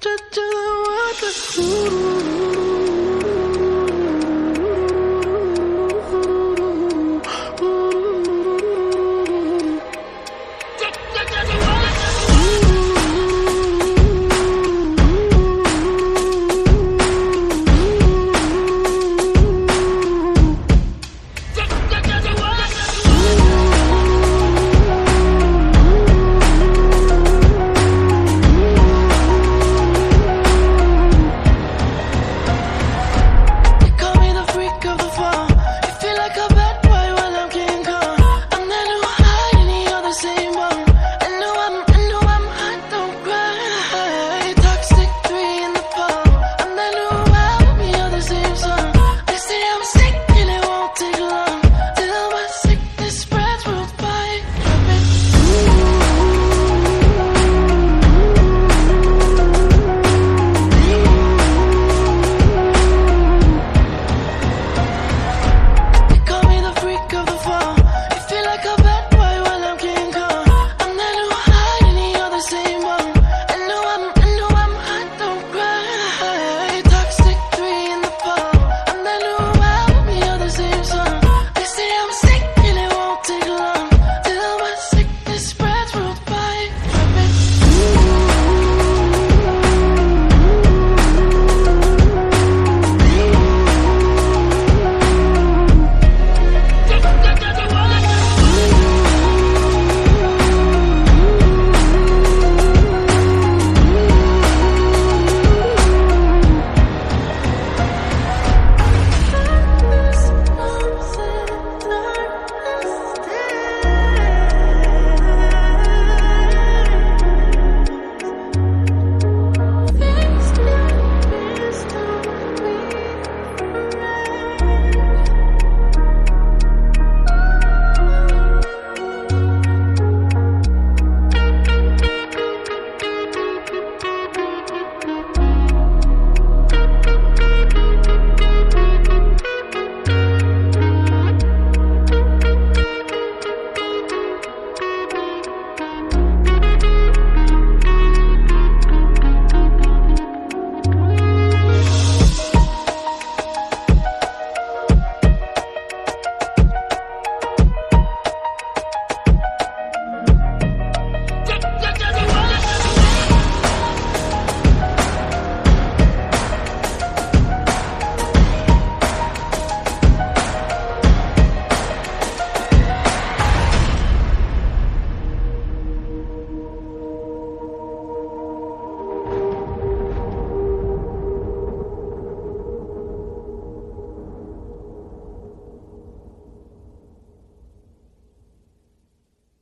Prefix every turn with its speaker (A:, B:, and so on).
A: to the water.